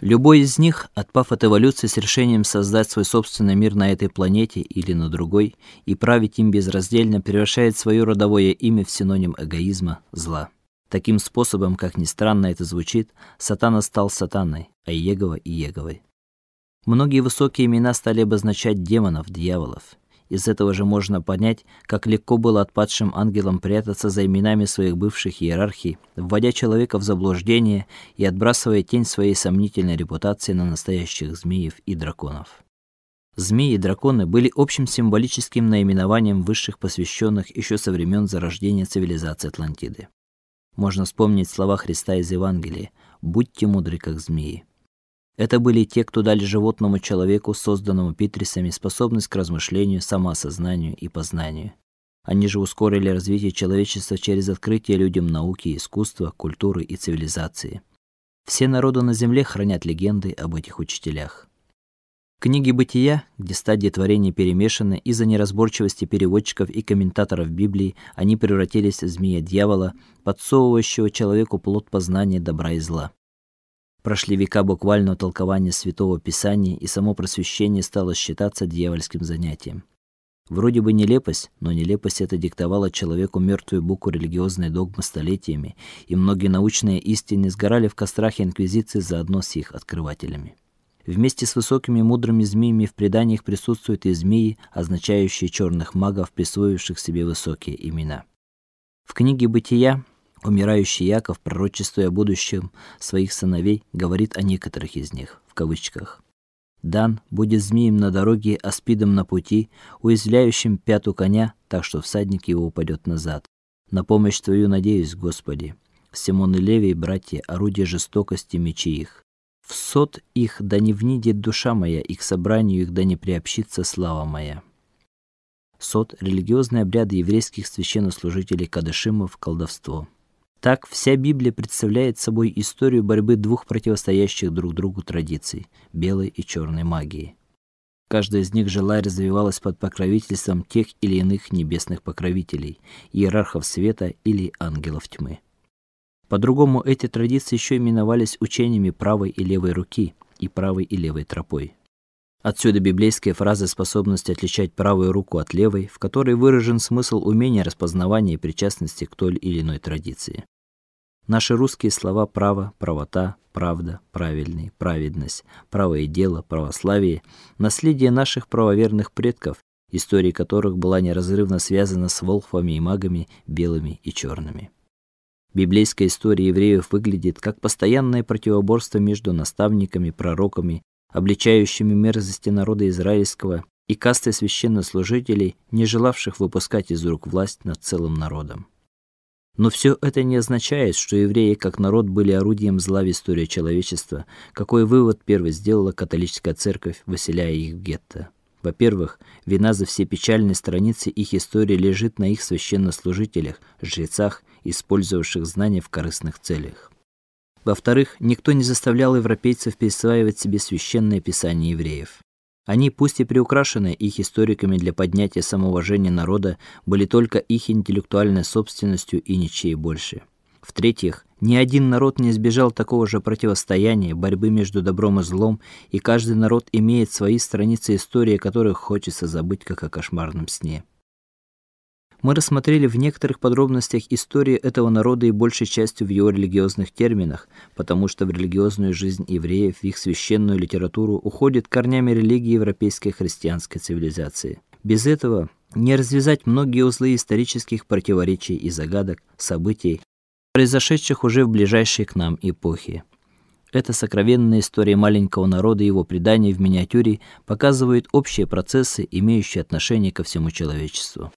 Любой из них, отпав от эволюции с решением создать свой собственный мир на этой планете или на другой и править им безраздельно, превращает свое родовое имя в синоним эгоизма, зла. Таким способом, как ни странно это звучит, Сатана стал сатаной, а Иегова Иеговой. Многие высокие имена стали обозначать демонов, дьяволов. Из этого же можно понять, как легко было отпадшим ангелам прятаться за именами своих бывших иерархий, вводя человека в заблуждение и отбрасывая тень своей сомнительной репутации на настоящих змеев и драконов. Змеи и драконы были общим символическим наименованием высших посвященных еще со времен зарождения цивилизации Атлантиды. Можно вспомнить слова Христа из Евангелия: "Будьте мудры, как змеи". Это были те, кто дали животному человеку, созданному Питрисами, способность к размышлению, самоосознанию и познанию. Они же ускорили развитие человечества через открытие людям науки, искусства, культуры и цивилизации. Все народы на земле хранят легенды об этих учителях. В книге Бытия, где стадии творения перемешаны из-за неразборчивости переводчиков и комментаторов Библии, они превратились в змея-дьявола, подсовывающего человеку плод познания добра и зла. Прошли века буквального толкования Святого Писания, и само просвещение стало считаться дьявольским занятием. Вроде бы нелепость, но нелепость эта диктовала человеку мертвую букву религиозной догмы столетиями, и многие научные истины сгорали в кострах инквизиции заодно с их открывателями. Вместе с высокими мудрыми змеями в преданиях присутствуют и змеи, означающие черных магов, присвоивших себе высокие имена. В книге Бытия Умирающий Яков, пророчествуя о будущем своих сыновей, говорит о некоторых из них в кавычках. Дан будет змеем на дороге, аспидом на пути, уязвляющим пяту коня, так что всадник его упадет назад. На помощь твою надеюсь, Господи. Симон и Левий, братья, орудие жестокости мечи их. В сот их да не внидит душа моя, и к собранию их да не приобщится слава моя. Сот религиозные обряды еврейских священнослужителей кадышимов, колдовство. Так вся Библия представляет собой историю борьбы двух противостоящих друг другу традиций белой и черной магии. Каждая из них жила и развивалась под покровительством тех или иных небесных покровителей, иерархов света или ангелов тьмы. По-другому эти традиции еще именовались учениями правой и левой руки и правой и левой тропой. Отсюда библейская фраза способность отличать правую руку от левой, в которой выражен смысл умения распознавания и причастности к той или иной традиции. Наши русские слова право, правота, правда, правильный, праведность, правое дело, православие наследие наших правоверных предков, история которых была неразрывно связана с волхвами и магами, белыми и черными. Библейская история евреев выглядит как постоянное противоборство между наставниками, пророками обличающими мерзости народа израильского, и кастой священнослужителей, не желавших выпускать из рук власть над целым народом. Но все это не означает, что евреи как народ были орудием зла в истории человечества, какой вывод первый сделала католическая церковь, выселяя их в гетто. Во-первых, вина за все печальные страницы их истории лежит на их священнослужителях, жрецах, использовавших знания в корыстных целях. Во-вторых, никто не заставлял европейцев присваивать себе священное писание евреев. Они, пусть и приукрашенные их историками для поднятия самоуважения народа, были только их интеллектуальной собственностью и ничьей больше. В-третьих, ни один народ не избежал такого же противостояния, борьбы между добром и злом, и каждый народ имеет свои страницы истории, которых хочется забыть как о кошмарном сне. Мы рассмотрели в некоторых подробностях историю этого народа и большей частью в его религиозных терминах, потому что в религиозную жизнь евреев, в их священную литературу уходит корнями религии европейской христианской цивилизации. Без этого не развязать многие узлы исторических противоречий и загадок, событий, произошедших уже в ближайшей к нам эпохе. Эта сокровенная история маленького народа и его предания в миниатюре показывает общие процессы, имеющие отношение ко всему человечеству.